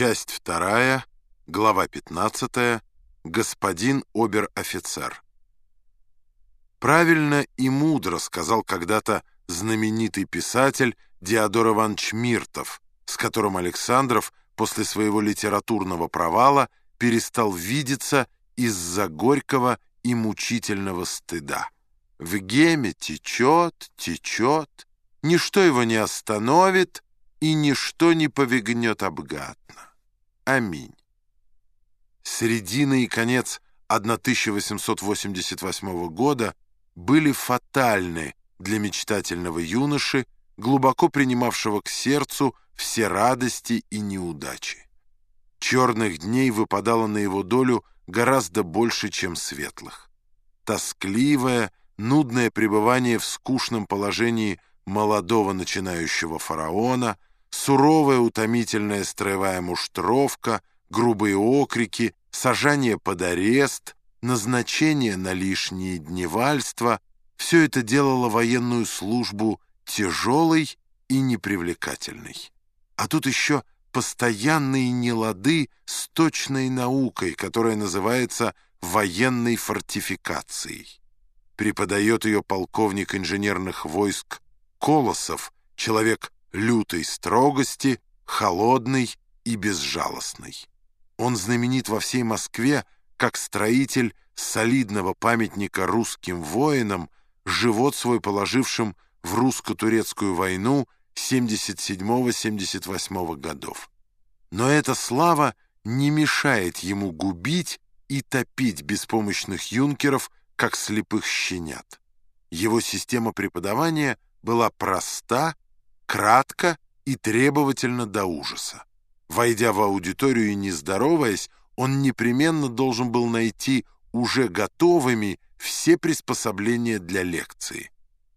Часть вторая, глава 15, господин обер-офицер. Правильно и мудро сказал когда-то знаменитый писатель Диодор Иванович Миртов, с которым Александров после своего литературного провала перестал видеться из-за горького и мучительного стыда. В геме течет, течет, ничто его не остановит, и ничто не повигнет обгатно. Аминь. Середина и конец 1888 года были фатальны для мечтательного юноши, глубоко принимавшего к сердцу все радости и неудачи. Черных дней выпадало на его долю гораздо больше, чем светлых. Тоскливое, нудное пребывание в скучном положении молодого начинающего фараона — суровая утомительная строевая муштровка, грубые окрики, сажание под арест, назначение на лишние дневальства — все это делало военную службу тяжелой и непривлекательной. А тут еще постоянные нелады с точной наукой, которая называется военной фортификацией. Преподает ее полковник инженерных войск Колосов, человек лютой строгости, холодный и безжалостный. Он знаменит во всей Москве как строитель солидного памятника русским воинам, живот свой положившим в русско-турецкую войну 77-78 годов. Но эта слава не мешает ему губить и топить беспомощных юнкеров, как слепых щенят. Его система преподавания была проста кратко и требовательно до ужаса. Войдя в аудиторию и не здороваясь, он непременно должен был найти уже готовыми все приспособления для лекции.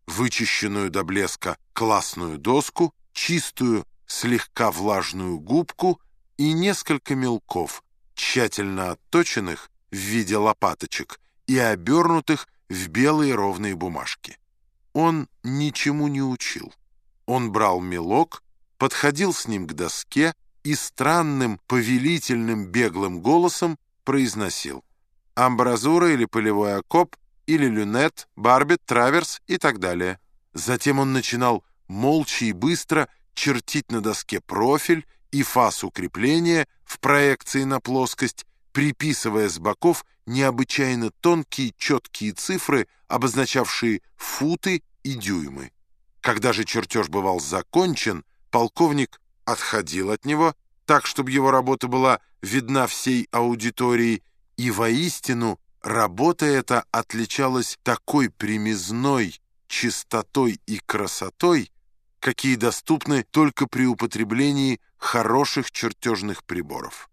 Вычищенную до блеска классную доску, чистую, слегка влажную губку и несколько мелков, тщательно отточенных в виде лопаточек и обернутых в белые ровные бумажки. Он ничему не учил. Он брал мелок, подходил с ним к доске и странным, повелительным, беглым голосом произносил «Амбразура или полевой окоп, или люнет, барбет, траверс и так далее». Затем он начинал молча и быстро чертить на доске профиль и фас укрепления в проекции на плоскость, приписывая с боков необычайно тонкие четкие цифры, обозначавшие футы и дюймы. Когда же чертеж бывал закончен, полковник отходил от него, так, чтобы его работа была видна всей аудитории, и воистину работа эта отличалась такой примизной чистотой и красотой, какие доступны только при употреблении хороших чертежных приборов.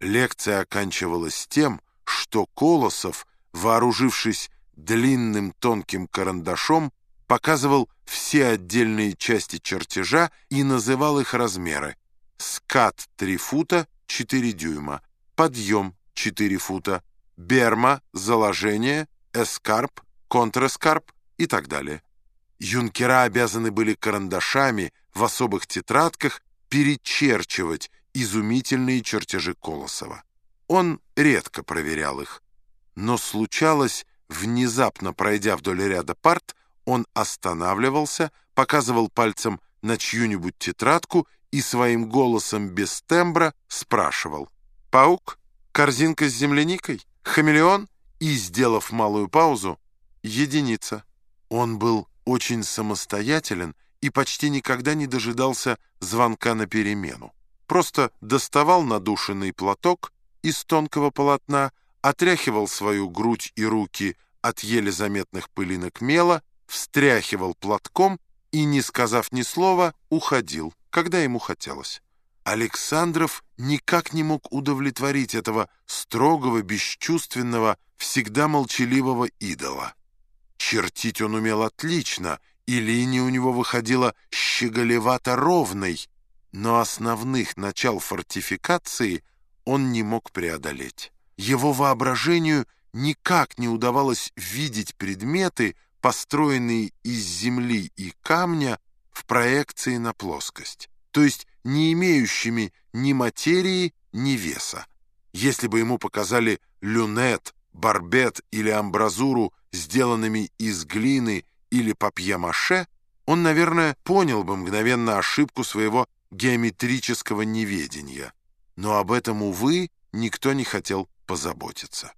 Лекция оканчивалась тем, что Колосов, вооружившись длинным тонким карандашом, показывал все отдельные части чертежа и называл их размеры. Скат 3 фута 4 дюйма, подъем 4 фута, берма, заложение, эскарп, контрэскарп и так далее. Юнкера обязаны были карандашами в особых тетрадках перечерчивать изумительные чертежи Колосова. Он редко проверял их, но случалось, внезапно пройдя вдоль ряда парт, он останавливался, показывал пальцем на чью-нибудь тетрадку и своим голосом без тембра спрашивал «Паук? Корзинка с земляникой? Хамелеон?» и, сделав малую паузу, «Единица». Он был очень самостоятелен и почти никогда не дожидался звонка на перемену. Просто доставал надушенный платок из тонкого полотна, отряхивал свою грудь и руки от еле заметных пылинок мела встряхивал платком и, не сказав ни слова, уходил, когда ему хотелось. Александров никак не мог удовлетворить этого строгого, бесчувственного, всегда молчаливого идола. Чертить он умел отлично, и линия у него выходила щеголевато ровной, но основных начал фортификации он не мог преодолеть. Его воображению никак не удавалось видеть предметы, построенные из земли и камня в проекции на плоскость. То есть не имеющими ни материи, ни веса. Если бы ему показали люнет, барбет или амбразуру, сделанными из глины или папье-маше, он, наверное, понял бы мгновенно ошибку своего геометрического неведения. Но об этом, увы, никто не хотел позаботиться.